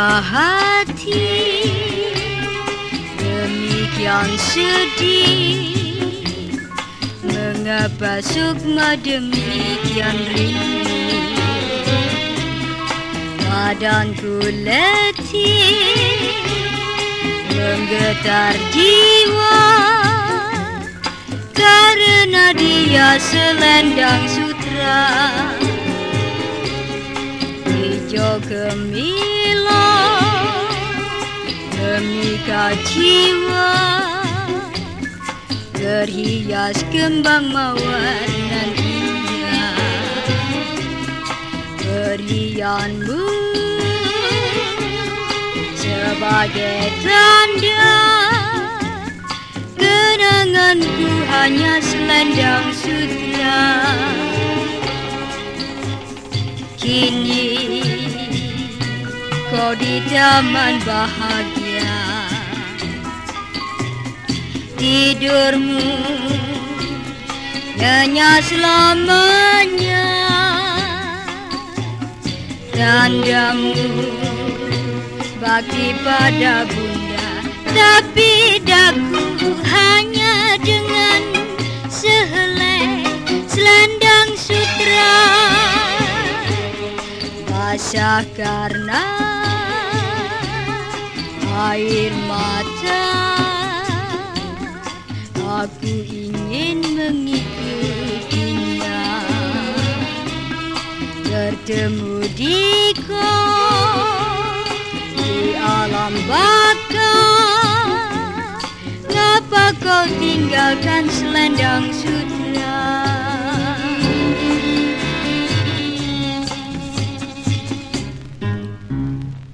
letih Demikian sedih. Mengapa sukma demikian rindu? Badanku letih. Menggetar jiwa. Karena dia selendang sutra. Hijau gemilang Memikat jiwa Terhias kembang mawar nantinya Berianmu Sebagai tanda Kenanganku hanya selendang sutra. Kini kau di taman bahagia Tidurmu. Nyenyak selamanya Tandamu bakti pada bunda Tapi daku hanya dengan sehelai selendang sutra. Basah karena air mata Aku ingin mengikutinya Bertemu di Di alam baka Ngapa kau tinggalkan selendang sutra